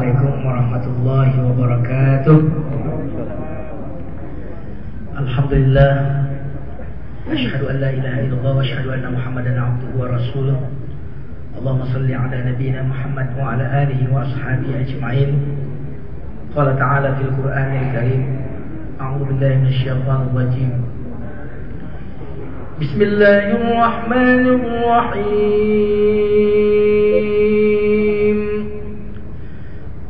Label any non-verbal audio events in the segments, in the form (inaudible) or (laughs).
عليكم ورحمة الله وبركاته. الحمد لله. أشهد أن لا إله إلا الله وأشهد أن محمدا عبده ورسوله. اللهم صل على نبينا محمد وعلى آله وأصحابه أجمعين. قال تعالى في القرآن الكريم أعوذ بالله من الشيطان الرجيم. بسم الله الرحمن الرحيم.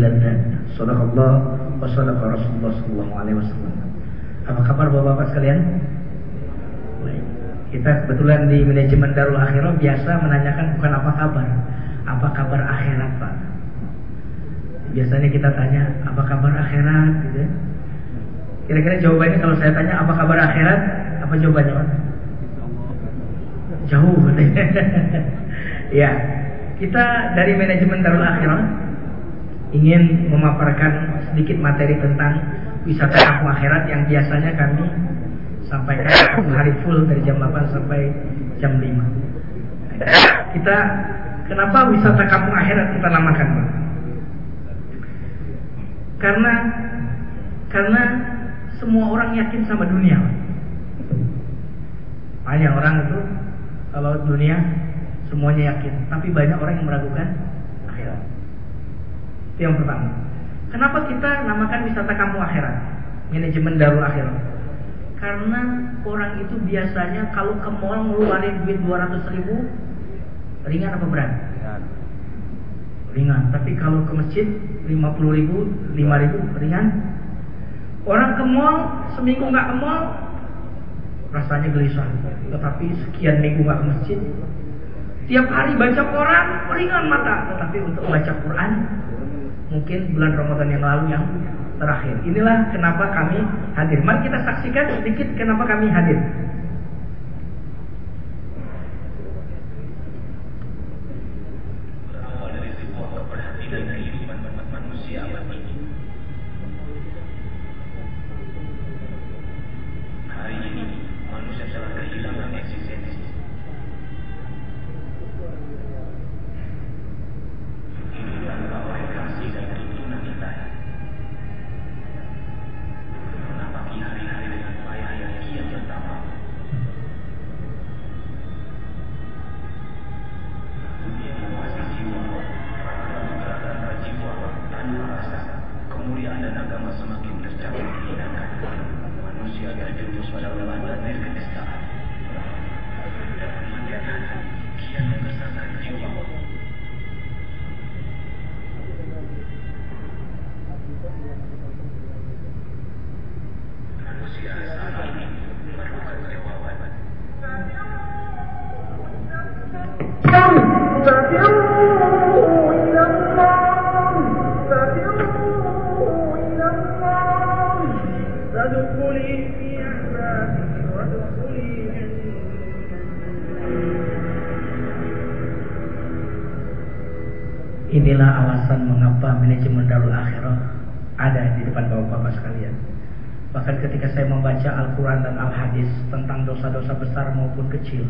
ilan nar. Sadaqallah wa sadaqa Rasulullah sallallahu alaihi wasallam. Apa kabar Bapak-bapak sekalian? Kita kebetulan di manajemen Darul Akhirah biasa menanyakan bukan apa kabar, apa kabar akhirat, Pak. Biasanya kita tanya, apa kabar akhirat gitu. Ya. Kira-kira jawabannya kalau saya tanya apa kabar akhirat, apa jawabannya, Pak? Jauh. (laughs) ya, kita dari manajemen Darul Akhirah ingin memaparkan sedikit materi tentang wisata kampung akhirat yang biasanya kami sampaikan (coughs) hari full dari jam 8 sampai jam 5. Kita kenapa wisata kampung akhirat kita namakan, Pak? Karena karena semua orang yakin sama dunia. Banyak orang itu kalau dunia Semuanya yakin, tapi banyak orang yang meragukan. Itu yang pertama. Kenapa kita namakan wisata kampung akhirat? Manajemen darul akhirat. Karena orang itu biasanya kalau ke mall ngeluarin duit 200 ribu ringan apa berat? Ringan. Ringan. Tapi kalau ke masjid 50 ribu, 5 ribu ringan. Orang ke mall seminggu nggak ke mall rasanya gelisah. Tetapi sekian minggu nggak ke masjid Tiap hari baca Quran ringan mata, tetapi untuk baca Quran mungkin bulan Ramadan yang lalu yang terakhir. Inilah kenapa kami hadir. Mari kita saksikan sedikit kenapa kami hadir. Alasan mengapa manajemen Darul Akhirah ada di depan bapak-bapak sekalian. Bahkan ketika saya membaca Al-Quran dan Al-Hadis tentang dosa-dosa besar maupun kecil,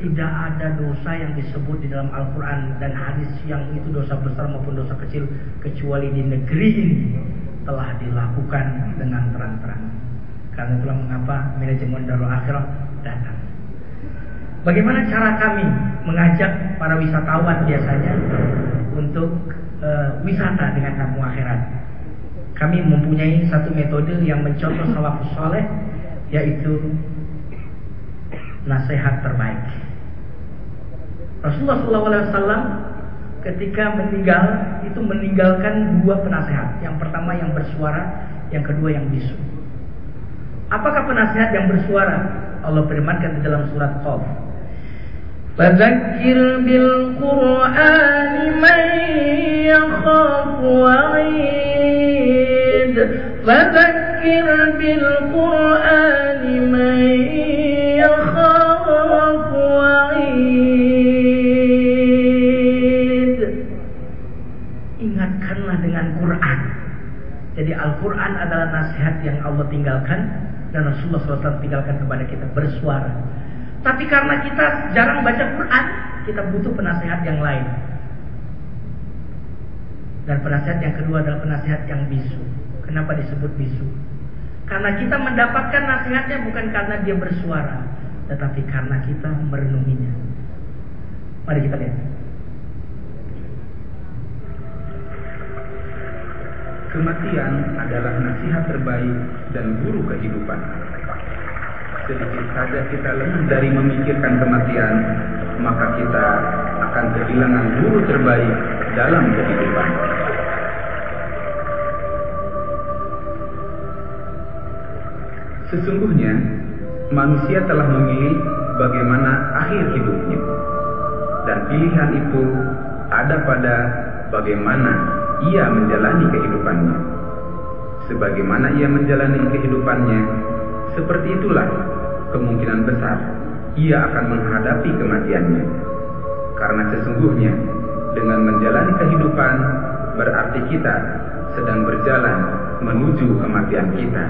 tidak ada dosa yang disebut di dalam Al-Quran dan hadis yang itu dosa besar maupun dosa kecil kecuali di negeri ini telah dilakukan dengan terang-terang. Karena itulah mengapa manajemen Darul Akhirah datang. Bagaimana cara kami mengajak para wisatawan biasanya untuk uh, wisata dengan kampung akhirat? Kami mempunyai satu metode yang mencontoh salafus soleh yaitu nasihat terbaik. Rasulullah SAW ketika meninggal itu meninggalkan dua penasehat. Yang pertama yang bersuara, yang kedua yang bisu. Apakah penasehat yang bersuara? Allah firmankan di dalam surat Qaf فذكر بالقرآن من يخاف وعيد فذكر بالقرآن من يخاف وعيد Ingatkanlah dengan Quran Jadi Al-Quran adalah nasihat yang Allah tinggalkan Dan Rasulullah SAW tinggalkan kepada kita bersuara tapi karena kita jarang baca Quran, kita butuh penasehat yang lain. Dan penasehat yang kedua adalah penasehat yang bisu. Kenapa disebut bisu? Karena kita mendapatkan nasihatnya bukan karena dia bersuara, tetapi karena kita merenunginya. Mari kita lihat. Kematian adalah nasihat terbaik dan guru kehidupan sedikit saja kita lebih dari memikirkan kematian, maka kita akan kehilangan guru terbaik dalam kehidupan. Sesungguhnya, manusia telah memilih bagaimana akhir hidupnya. Dan pilihan itu ada pada bagaimana ia menjalani kehidupannya. Sebagaimana ia menjalani kehidupannya, seperti itulah kemungkinan besar ia akan menghadapi kematiannya. Karena sesungguhnya dengan menjalani kehidupan berarti kita sedang berjalan menuju kematian kita.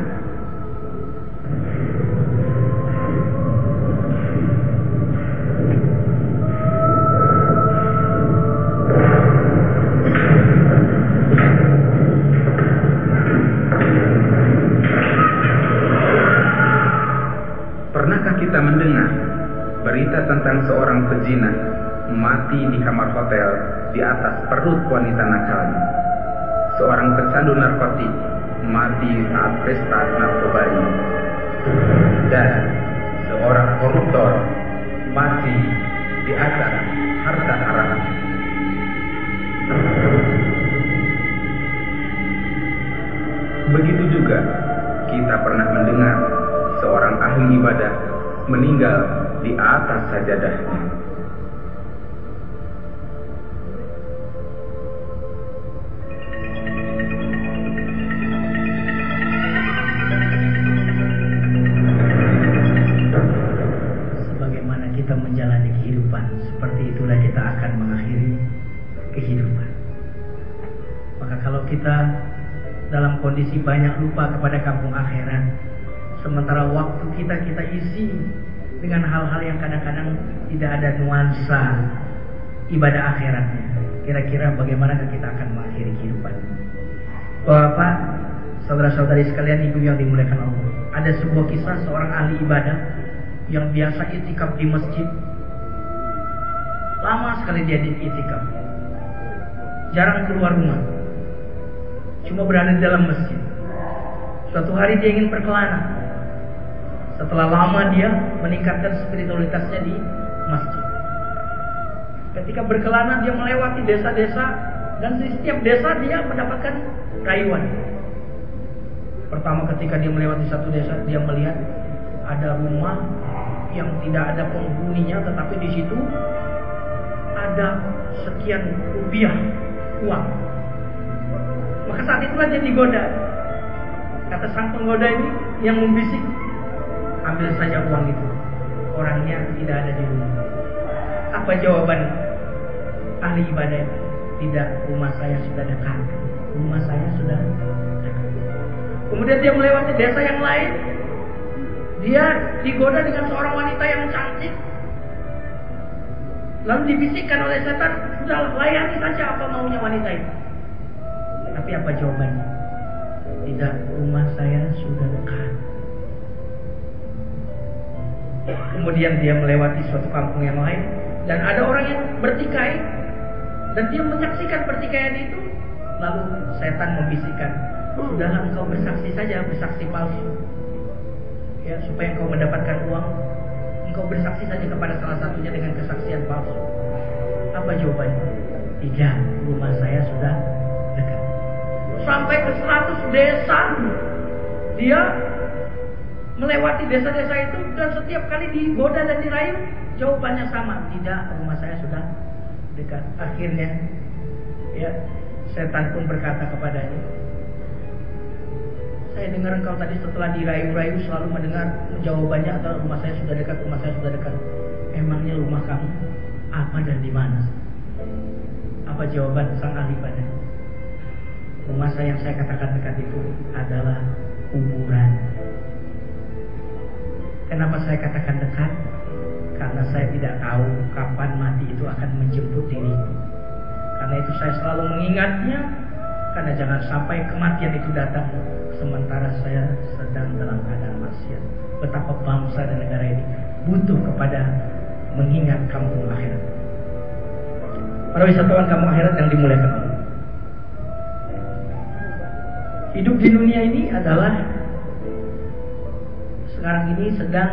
Mati di kamar hotel di atas perut wanita nakalnya. Seorang pecandu narkotik mati saat pesta narkobanya. Dan seorang koruptor mati di atas harta haram. Begitu juga kita pernah mendengar seorang ahli ibadah meninggal di atas sajadahnya. Kondisi banyak lupa kepada kampung akhirat, sementara waktu kita kita isi dengan hal-hal yang kadang-kadang tidak ada nuansa ibadah akhiratnya. Kira-kira bagaimana kita akan mengakhiri kehidupan? Bapak, saudara-saudari sekalian, ibu yang dimuliakan Allah. Ada sebuah kisah seorang ahli ibadah yang biasa itikaf di masjid. Lama sekali dia di itikaf. Jarang keluar rumah. Cuma berada di dalam masjid. Suatu hari dia ingin berkelana setelah lama dia meningkatkan spiritualitasnya di masjid. Ketika berkelana dia melewati desa-desa dan di setiap desa dia mendapatkan rayuan. Pertama ketika dia melewati satu desa dia melihat ada rumah yang tidak ada penghuninya tetapi di situ ada sekian rupiah uang. Maka saat itulah dia digoda. Kata sang penggoda ini yang membisik ambil saja uang itu. Orangnya tidak ada di rumah. Apa jawaban ahli ibadah? Tidak, rumah saya sudah dekat. Rumah saya sudah dekat. Kemudian dia melewati desa yang lain. Dia digoda dengan seorang wanita yang cantik. Lalu dibisikkan oleh setan, sudah layani saja apa maunya wanita itu. Tapi apa jawabannya? Tidak, rumah saya sudah dekat. Kemudian dia melewati suatu kampung yang lain dan ada orang yang bertikai dan dia menyaksikan pertikaian itu. Lalu setan membisikkan, sudahlah engkau bersaksi saja, bersaksi palsu. Ya, supaya engkau mendapatkan uang, engkau bersaksi saja kepada salah satunya dengan kesaksian palsu. Apa jawabannya? Tidak, rumah saya sudah. Sampai ke 100 desa, dia melewati desa-desa itu dan setiap kali digoda dan dirayu Jawabannya sama, tidak, rumah saya sudah dekat. Akhirnya, ya, setan pun berkata kepadanya, saya dengar engkau tadi setelah dirayu-rayu selalu mendengar jawabannya atau rumah saya sudah dekat, rumah saya sudah dekat. Emangnya rumah kamu apa dan di mana? Apa jawaban sang ahli pada? Saya yang saya katakan dekat itu adalah kuburan. Kenapa saya katakan dekat? Karena saya tidak tahu kapan mati itu akan menjemput diri. Karena itu saya selalu mengingatnya karena jangan sampai kematian itu datang sementara saya sedang dalam keadaan maksiat. Betapa bangsa dan negara ini butuh kepada mengingat kampung akhirat. Para wisatawan kampung akhirat yang dimuliakan Hidup di dunia ini adalah sekarang ini sedang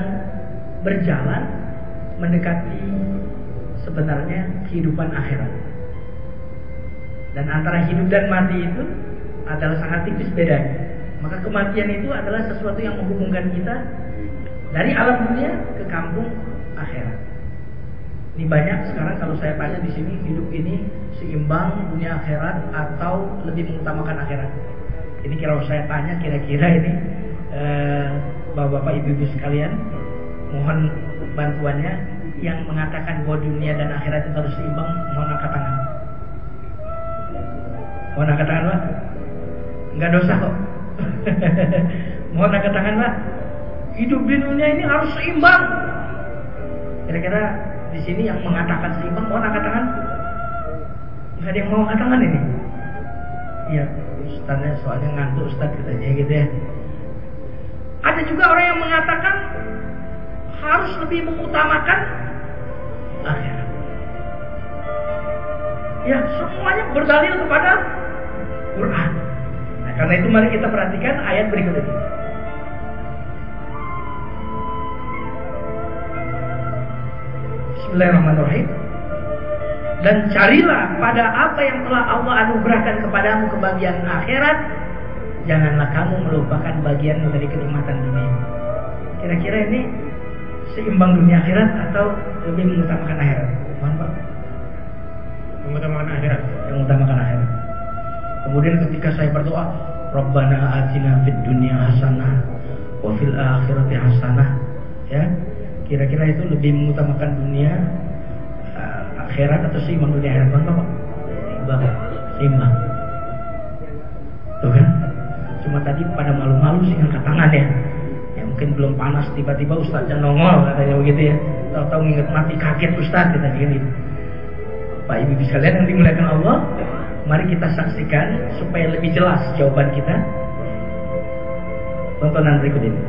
berjalan mendekati sebenarnya kehidupan akhirat. Dan antara hidup dan mati itu adalah sangat tipis bedanya. Maka kematian itu adalah sesuatu yang menghubungkan kita dari alam dunia ke kampung akhirat. Ini banyak sekarang kalau saya tanya di sini hidup ini seimbang dunia akhirat atau lebih mengutamakan akhirat. Ini kalau saya tanya kira-kira ini eh, bapak-bapak ibu-ibu sekalian mohon bantuannya yang mengatakan bahwa dunia dan akhirat itu harus seimbang mohon angkat tangan. Mohon angkat tangan pak. Enggak dosa kok. (laughs) Mohon angkat tangan pak. Hidup di dunia ini harus seimbang. Kira-kira di sini yang mengatakan seimbang, mohon angkat tangan. Gak ada yang mau angkat tangan ini. Iya, Ustaznya soalnya ngantuk Ustaz katanya gitu ya. Ada juga orang yang mengatakan harus lebih mengutamakan akhirat. Ya, semuanya berdalil kepada Quran. Karena itu mari kita perhatikan ayat berikut ini. Bismillahirrahmanirrahim. Dan carilah pada apa yang telah Allah anugerahkan kepadamu kebahagiaan akhirat. Janganlah kamu melupakan bagian dari kenikmatan dunia. Kira-kira ini seimbang dunia akhirat atau lebih mengutamakan akhirat? Mohon Pak. Mengutamakan akhirat. Yang mengutamakan akhirat. Kemudian ketika saya berdoa, Rabbana atina fid dunya hasanah wa fil akhirati hasanah. Ya. Kira-kira itu lebih mengutamakan dunia akhirat atau seimbang dunia akhirat Bang Bapak? Seimbang. Seimbang. Tuh kan? Cuma tadi pada malu-malu sih angkat tangan ya. Ya mungkin belum panas tiba-tiba ustaznya nongol katanya begitu ya. Tahu-tahu nginget mati kaget ustaz kita gitu. Pak Ibu bisa lihat yang dimuliakan Allah Mari kita saksikan supaya lebih jelas jawaban kita. Tontonan berikut ini.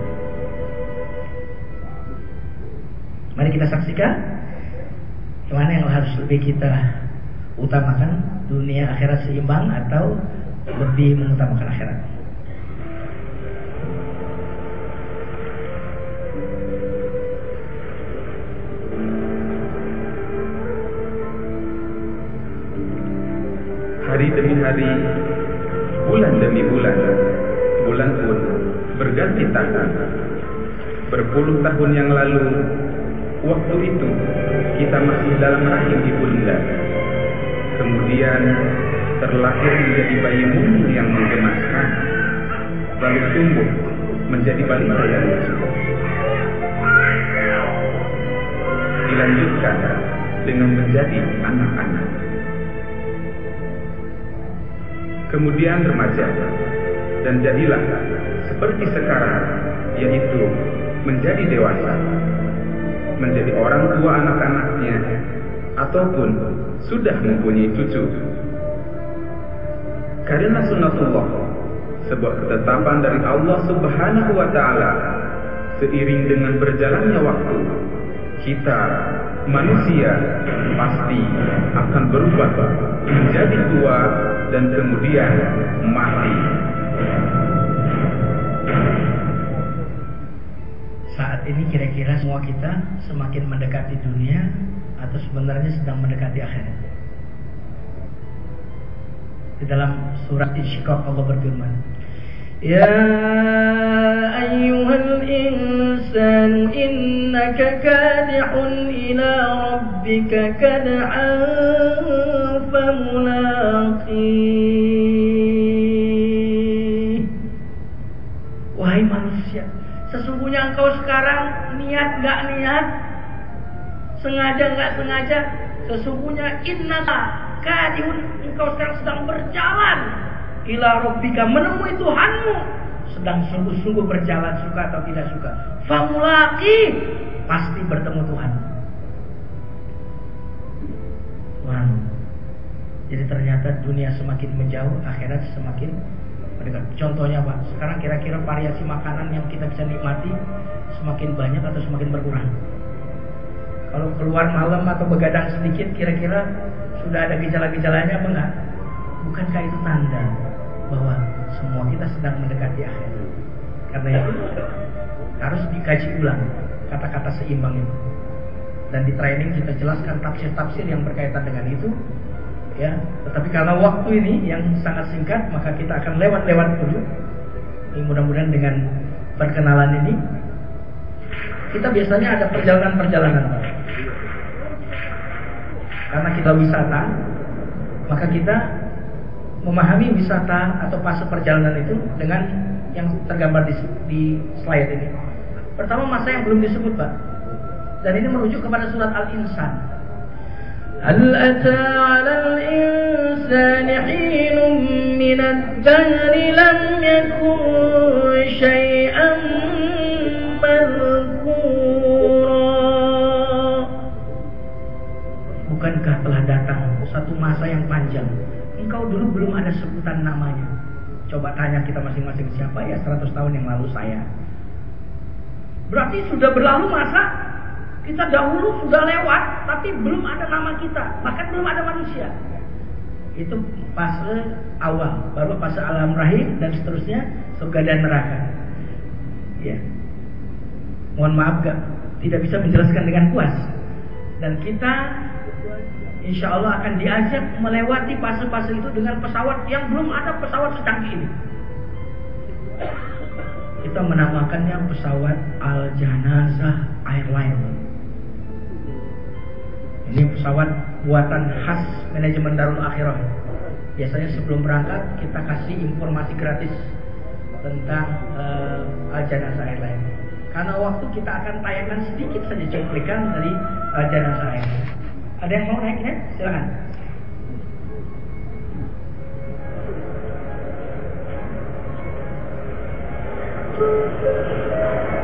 Mari kita saksikan mana yang harus lebih kita utamakan dunia akhirat seimbang atau lebih mengutamakan akhirat. hari demi hari, bulan demi bulan, bulan pun berganti tahun. Berpuluh tahun yang lalu, waktu itu kita masih dalam rahim ibunda. Kemudian terlahir menjadi bayi mungil yang menggemaskan, lalu tumbuh menjadi balita yang lucu. Dilanjutkan dengan menjadi anak-anak kemudian remaja, dan jadilah seperti sekarang, yaitu menjadi dewasa, menjadi orang tua anak-anaknya, ataupun sudah mempunyai cucu. Karena sunnatullah, sebuah ketetapan dari Allah Subhanahu wa Ta'ala, seiring dengan berjalannya waktu, kita manusia pasti akan berubah menjadi tua dan kemudian mati. ini kira-kira semua kita semakin mendekati dunia atau sebenarnya sedang mendekati akhirat. Di dalam surat Ishqaq Allah berfirman, "Ya ayyuhal insan innaka kadi'un ila rabbika kad'an famulaqih." Wahai manusia, sesungguhnya engkau sekarang niat gak niat, sengaja gak sengaja, sesungguhnya innaka kadihun engkau sekarang sedang berjalan ila rabbika menemui Tuhanmu sedang sungguh-sungguh berjalan suka atau tidak suka. Famulaki pasti bertemu Tuhan. Wow. Jadi ternyata dunia semakin menjauh, akhirat semakin. Contohnya Pak, sekarang kira-kira variasi makanan yang kita bisa nikmati semakin banyak atau semakin berkurang? Kalau keluar malam atau begadang sedikit, kira-kira sudah ada gejala-gejalanya apa enggak? Bukankah itu tanda bahwa semua kita sedang mendekati akhir. Karena itu harus dikaji ulang kata-kata seimbang itu. Dan di training kita jelaskan tafsir-tafsir yang berkaitan dengan itu. Ya, tetapi karena waktu ini yang sangat singkat, maka kita akan lewat-lewat dulu. Ini mudah-mudahan dengan perkenalan ini kita biasanya ada perjalanan-perjalanan Karena kita wisata, maka kita memahami wisata atau fase perjalanan itu dengan yang tergambar di, di slide ini. Pertama masa yang belum disebut Pak. Dan ini merujuk kepada surat Al-Insan. Hal ata 'ala al-insani hinun min ad-dahr lam yakun shay'an Bukankah telah datang satu masa yang panjang engkau dulu belum ada sebutan namanya. Coba tanya kita masing-masing siapa ya 100 tahun yang lalu saya. Berarti sudah berlalu masa kita dahulu sudah lewat tapi belum ada nama kita, bahkan belum ada manusia. Itu fase awal, baru fase alam rahim dan seterusnya surga dan neraka. Ya. Mohon maaf gak, tidak bisa menjelaskan dengan puas. Dan kita insya Allah akan diajak melewati fase-fase itu dengan pesawat yang belum ada pesawat secanggih ini. Kita menamakannya pesawat Al Janazah Airline. Ini pesawat buatan khas manajemen Darul Akhirah. Biasanya sebelum berangkat kita kasih informasi gratis tentang eh, uh, Al Airline. Karena waktu kita akan tayangkan sedikit saja cuplikan dari ajaran saya. Ada yang mau naik ya? Silakan. Thank you.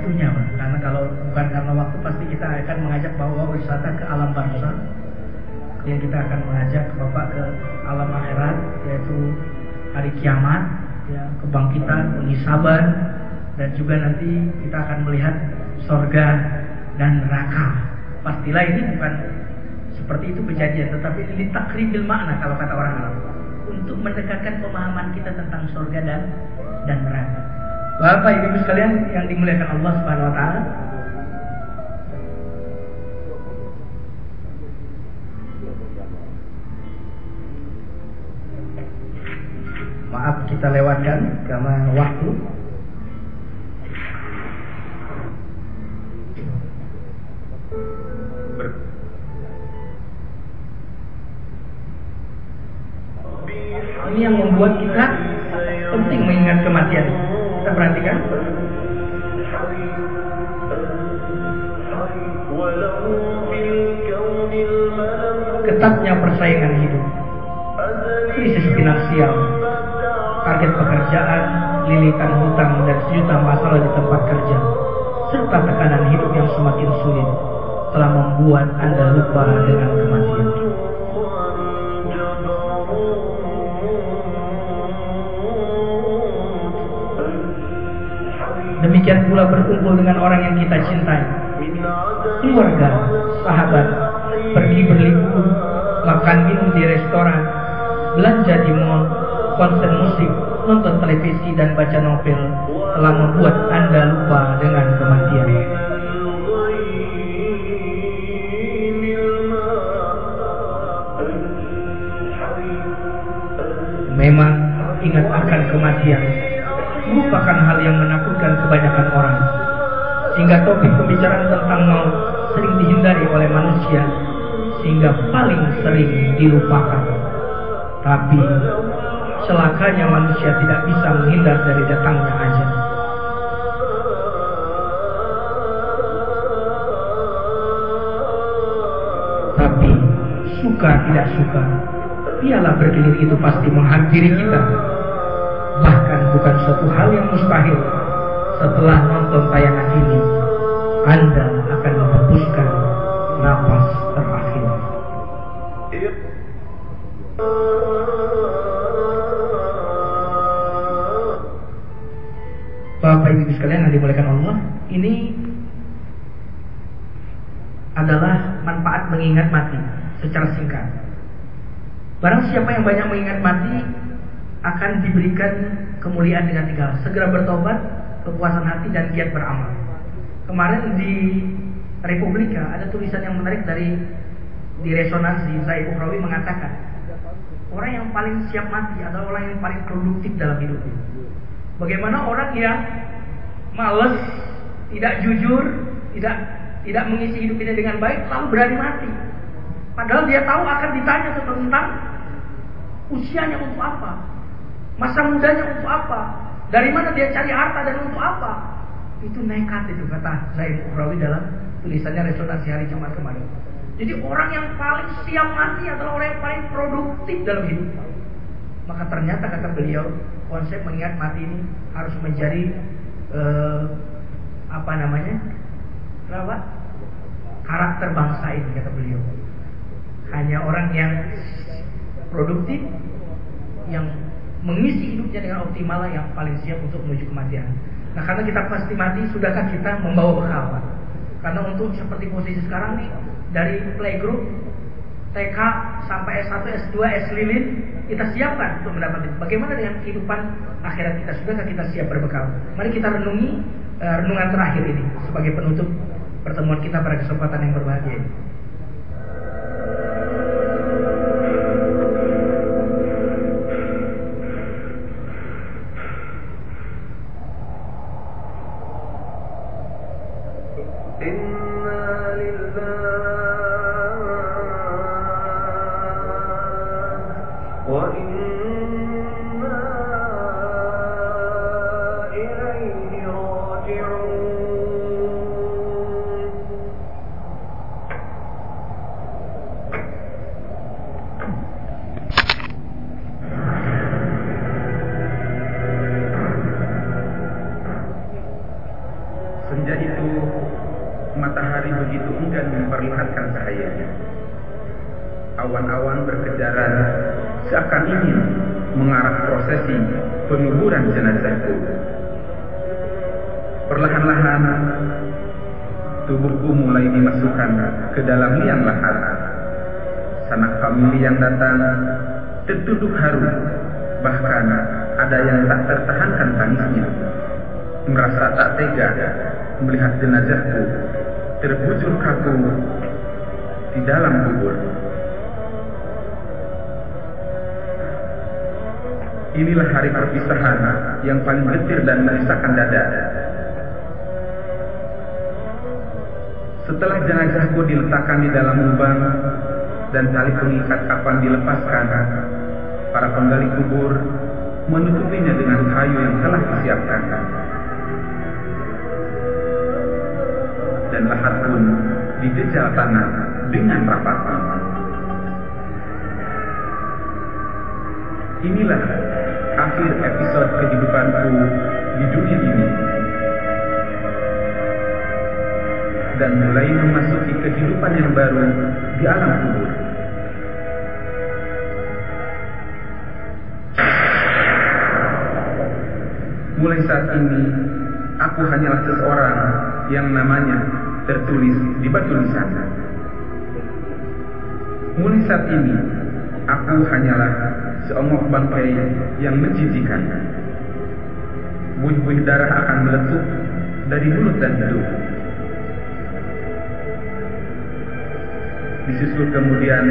Waktunya Pak. Karena kalau bukan karena waktu pasti kita akan mengajak bahwa wisata ke alam barzah yang kita akan mengajak Bapak ke alam akhirat yaitu hari kiamat ya kebangkitan penghisaban dan juga nanti kita akan melihat sorga dan neraka. Pastilah ini bukan seperti itu kejadian tetapi ini takribil makna kalau kata orang Arab. Untuk mendekatkan pemahaman kita tentang sorga dan dan neraka Bapak Ibu sekalian yang dimuliakan Allah Subhanahu wa taala Maaf kita lewatkan karena waktu. Ini yang membuat kita lilitan hutang dan sejuta masalah di tempat kerja, serta tekanan hidup yang semakin sulit telah membuat Anda lupa dengan kematian. Demikian pula berkumpul dengan orang yang kita cintai. Keluarga, sahabat, pergi berlibur, makan minum di restoran, belanja di mall, konser musik, nonton televisi dan baca novel telah membuat Anda lupa dengan kematian. Memang ingat akan kematian merupakan hal yang menakutkan kebanyakan orang. Sehingga topik pembicaraan tentang maut sering dihindari oleh manusia sehingga paling sering dilupakan. Tapi celakanya manusia tidak bisa menghindar dari datangnya ajal. Tapi suka tidak suka, piala bergilir itu pasti menghampiri kita. Bahkan bukan suatu hal yang mustahil. Setelah nonton tayangan ini, Anda akan menghembuskan Ibu sekalian yang dimuliakan Allah, ini adalah manfaat mengingat mati secara singkat. Barang siapa yang banyak mengingat mati akan diberikan kemuliaan dengan tinggal. Segera bertobat, kepuasan hati dan giat beramal. Kemarin di Republika ada tulisan yang menarik dari di resonansi Zaid Ukrawi mengatakan orang yang paling siap mati adalah orang yang paling produktif dalam hidupnya. Bagaimana orang yang males, tidak jujur, tidak tidak mengisi hidup ini dengan baik, lalu berani mati. Padahal dia tahu akan ditanya tentang usianya untuk apa, masa mudanya untuk apa, dari mana dia cari harta dan untuk apa. Itu nekat itu kata Zaid Ukrawi dalam tulisannya resonansi hari Jumat kemarin. Jadi orang yang paling siap mati adalah orang yang paling produktif dalam hidup. Maka ternyata kata beliau konsep mengingat mati ini harus menjadi uh, apa namanya? Apa? Karakter bangsa ini kata beliau. Hanya orang yang produktif yang mengisi hidupnya dengan optimal yang paling siap untuk menuju kematian. Nah karena kita pasti mati sudahkah kita membawa bekal karena untuk seperti posisi sekarang nih dari playgroup TK sampai S1, S2, S lilin kita siapkan untuk mendapat itu. Bagaimana dengan kehidupan akhirat kita? Sudahkah kita siap berbekal? Mari kita renungi uh, renungan terakhir ini sebagai penutup pertemuan kita pada kesempatan yang berbahagia. وإن tubuhku mulai dimasukkan ke dalam liang lahat. Sanak famili yang datang tertunduk haru, bahkan ada yang tak tertahankan tangisnya. Merasa tak tega melihat jenazahku terbujur kaku di dalam kubur. Inilah hari perpisahan yang paling getir dan menyisahkan dada. Setelah jenazahku diletakkan di dalam lubang dan tali pengikat kapan dilepaskan, para penggali kubur menutupinya dengan kayu yang telah disiapkan. Dan lahat pun dijejal tanah dengan rapat. Inilah akhir episode kehidupanku di dunia ini. Dan mulai memasuki kehidupan yang baru di alam kubur. Mulai saat ini, aku hanyalah seseorang yang namanya tertulis di batu nisan. Mulai saat ini, aku hanyalah seongok bangkai yang menjijikan. Buih-buih darah akan meletup dari mulut dan hidung. Disusul kemudian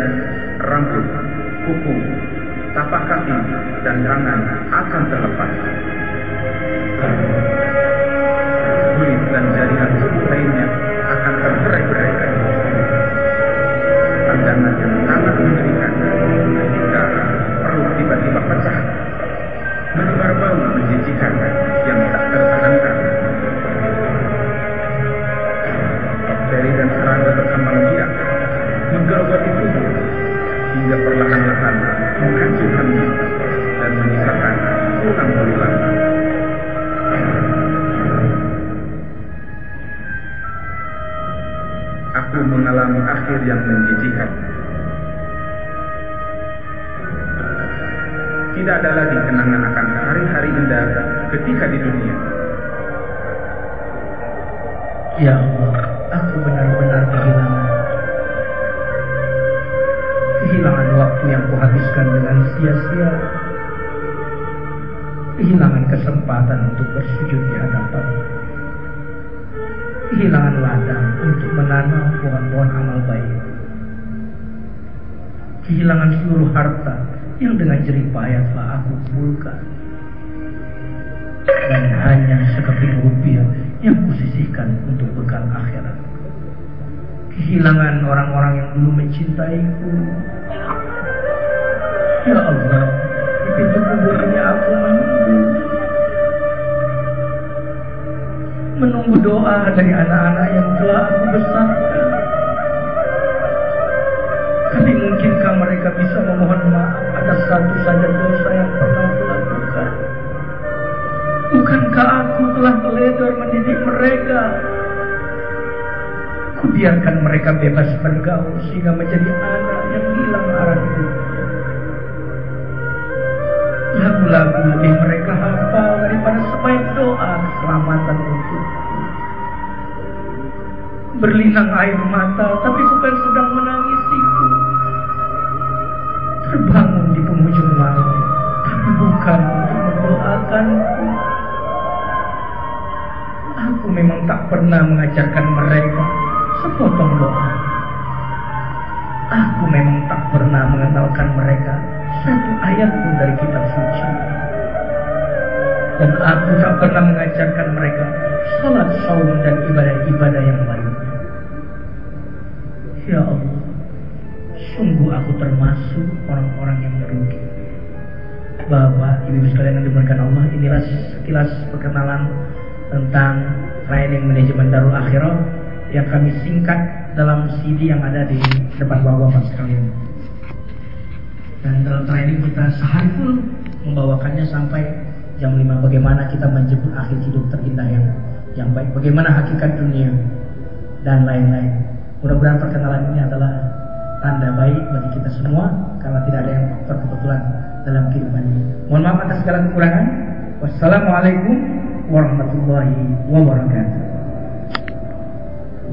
rambut, kuku, tapak kaki, dan tangan akan terlepas. Akhir yang menjijikan. Tidak ada lagi kenangan akan hari-hari indah ketika di dunia. Ya Allah, aku benar-benar kehilangan. Kehilangan waktu yang kuhabiskan dengan sia-sia. Kehilangan kesempatan untuk bersujud di hadapan. Kehilangan Kehilangan seluruh harta yang dengan jerih payah telah aku kumpulkan. Dan hanya sekeping rupiah yang kusisihkan untuk bekal akhirat. Kehilangan orang-orang yang dulu mencintaiku. Ya Allah, di pintu kubur aku menunggu. Menunggu doa dari anak-anak yang telah aku besarkan. Mereka bisa memohon maaf atas satu saja dosa yang pernah kulakukan? Bukankah aku telah teledor mendidik mereka? Kubiarkan mereka bebas bergaul sehingga menjadi anak yang hilang arah hidupnya. Lagu-lagu lebih mereka hafal daripada sebaik doa keselamatan untukku. Berlinang air mata, tapi bukan sedang menangisiku. Pernah mengajarkan mereka sepotong doa. Aku memang tak pernah mengenalkan mereka satu ayat pun dari kitab suci. Dan aku tak pernah mengajarkan mereka salat, saum, dan ibadah-ibadah yang lainnya. Ya Allah, sungguh aku termasuk orang-orang yang merugi. Bapak, Ibu sekalian yang dimuliakan Allah, inilah sekilas perkenalan tentang training manajemen Darul Akhirah yang kami singkat dalam CD yang ada di depan bapak-bapak sekalian. Dan dalam training kita sehari pun membawakannya sampai jam 5 bagaimana kita menjemput akhir hidup terindah yang yang baik. Bagaimana hakikat dunia. dan lain-lain. Mudah-mudahan perkenalan ini adalah tanda baik bagi kita semua karena tidak ada yang faktor kebetulan dalam kehidupan ini. Mohon maaf atas segala kekurangan. Wassalamualaikum warahmatullahi wabarakatuh.